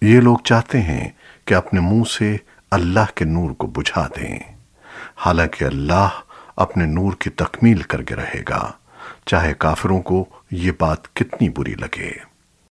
یہ لوگ چاہتے ہیں کہ اپنے منہ سے اللہ کے نور کو بجھا دیں۔ حالانکہ اللہ اپنے نور کی تکمیل کر کے رہے گا۔ چاہے کافروں کو یہ بات کتنی بری لگے۔